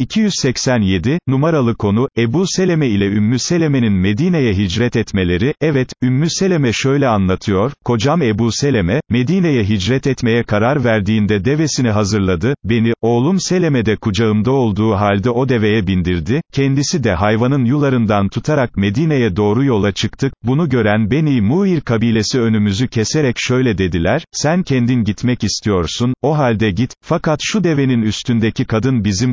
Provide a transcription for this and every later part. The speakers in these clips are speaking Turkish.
287, numaralı konu, Ebu Seleme ile Ümmü Seleme'nin Medine'ye hicret etmeleri, evet, Ümmü Seleme şöyle anlatıyor, kocam Ebu Seleme, Medine'ye hicret etmeye karar verdiğinde devesini hazırladı, beni, oğlum Seleme de kucağımda olduğu halde o deveye bindirdi, kendisi de hayvanın yularından tutarak Medine'ye doğru yola çıktık, bunu gören Beni Muir kabilesi önümüzü keserek şöyle dediler, sen kendin gitmek istiyorsun, o halde git, fakat şu devenin üstündeki kadın bizim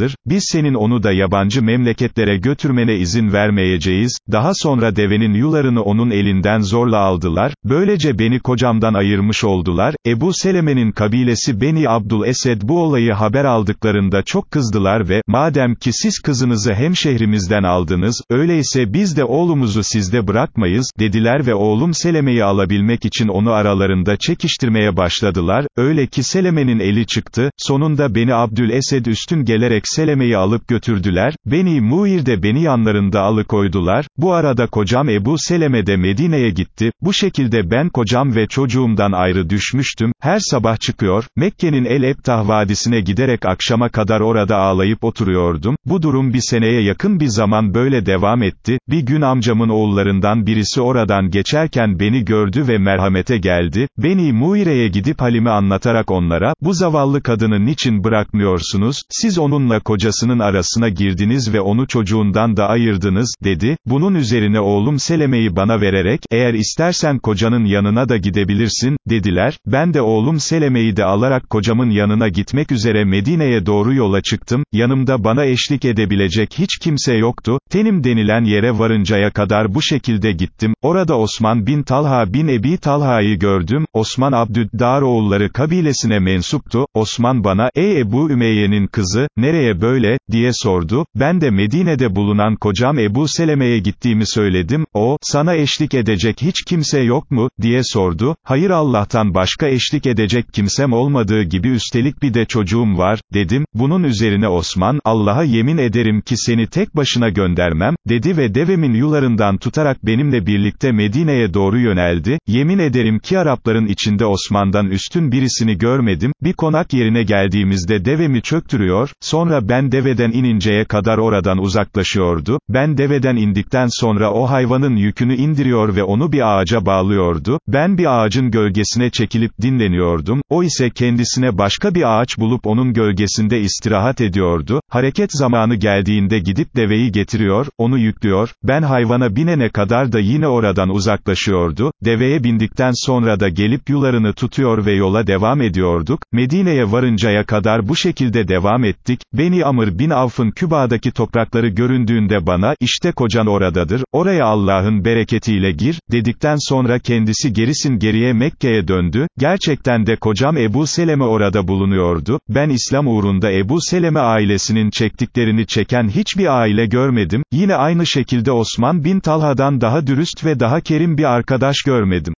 kızımızdır, biz senin onu da yabancı memleketlere götürmene izin vermeyeceğiz, daha sonra devenin yularını onun elinden zorla aldılar, böylece beni kocamdan ayırmış oldular, Ebu Seleme'nin kabilesi Beni Abdul Esed bu olayı haber aldıklarında çok kızdılar ve, madem ki siz kızınızı hemşehrimizden aldınız, öyleyse biz de oğlumuzu sizde bırakmayız, dediler ve oğlum Seleme'yi alabilmek için onu aralarında çekiştirmeye başladılar, öyle ki Seleme'nin eli çıktı, sonunda Beni Abdül Esed üstün gelerek Seleme'yi alıp götürdüler, Beni Muir de beni yanlarında alıkoydular, bu arada kocam Ebu Seleme de Medine'ye gitti, bu şekilde ben kocam ve çocuğumdan ayrı düşmüştüm, her sabah çıkıyor, Mekke'nin El Ebtah Vadisi'ne giderek akşama kadar orada ağlayıp oturuyordum, bu durum bir seneye yakın bir zaman böyle devam etti, bir gün amcamın oğullarından birisi oradan geçerken beni gördü ve merhamete geldi, Beni Muire'ye gidip halimi anlatarak onlara, bu zavallı kadını niçin bırakmıyorsunuz, siz onunla kocasının arasına girdiniz ve onu çocuğundan da ayırdınız, dedi, bunun üzerine oğlum Seleme'yi bana vererek, eğer istersen kocanın yanına da gidebilirsin, dediler, ben de oğlum Seleme'yi de alarak kocamın yanına gitmek üzere Medine'ye doğru yola çıktım, yanımda bana eşlik edebilecek hiç kimse yoktu, tenim denilen yere varıncaya kadar bu şekilde gittim, orada Osman bin Talha bin Ebi Talha'yı gördüm, Osman Abdüddar oğulları kabilesine mensuptu, Osman bana, ey Ebu Ümeyye'nin kızı, nereye böyle, diye sordu, ben de Medine'de bulunan kocam Ebu Seleme'ye gittiğimi söyledim, o, sana eşlik edecek hiç kimse yok mu, diye sordu, hayır Allah'tan başka eşlik edecek kimsem olmadığı gibi üstelik bir de çocuğum var, dedim, bunun üzerine Osman, Allah'a yemin ederim ki seni tek başına göndermem, dedi ve devemin yularından tutarak benimle birlikte Medine'ye doğru yöneldi, yemin ederim ki Arapların içinde Osman'dan üstün birisini görmedim, bir konak yerine geldiğimizde devemi çöktürüyor, sonra ben deveden ininceye kadar oradan uzaklaşıyordu, ben deveden indikten sonra o hayvanın yükünü indiriyor ve onu bir ağaca bağlıyordu, ben bir ağacın gölgesine çekilip dinleniyordum, o ise kendisine başka bir ağaç bulup onun gölgesinde istirahat ediyordu, hareket zamanı geldiğinde gidip deveyi getiriyor, onu yüklüyor, ben hayvana binene kadar da yine oradan uzaklaşıyordu, deveye bindikten sonra da gelip yularını tutuyor ve yola devam ediyorduk, Medine'ye varıncaya kadar bu şekilde devam ettik, Beni Amr bin Avf'ın Küba'daki toprakları göründüğünde bana, işte kocan oradadır, oraya Allah'ın bereketiyle gir, dedikten sonra kendisi gerisin geriye Mekke'ye döndü, gerçekten de kocam Ebu Seleme orada bulunuyordu, ben İslam uğrunda Ebu Seleme ailesinin çektiklerini çeken hiçbir aile görmedim, yine aynı şekilde Osman bin Talha'dan daha dürüst ve daha kerim bir arkadaş görmedim.